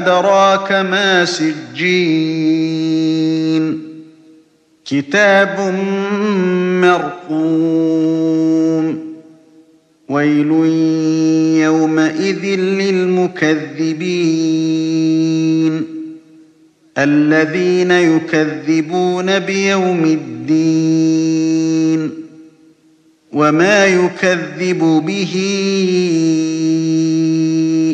أدراك ما سجين. كتاب مرقوم. ويل يومئذ للمكذبين. الذين يكذبون بيوم الدين. وما يكذب به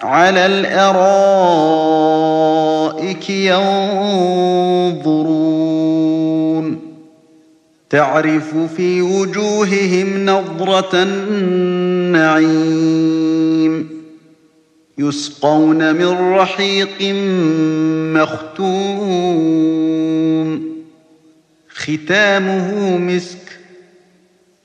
على الأرائك ينظرون تعرف في وجوههم نظرة النعيم يسقون من رحيق مختوم ختامه مسك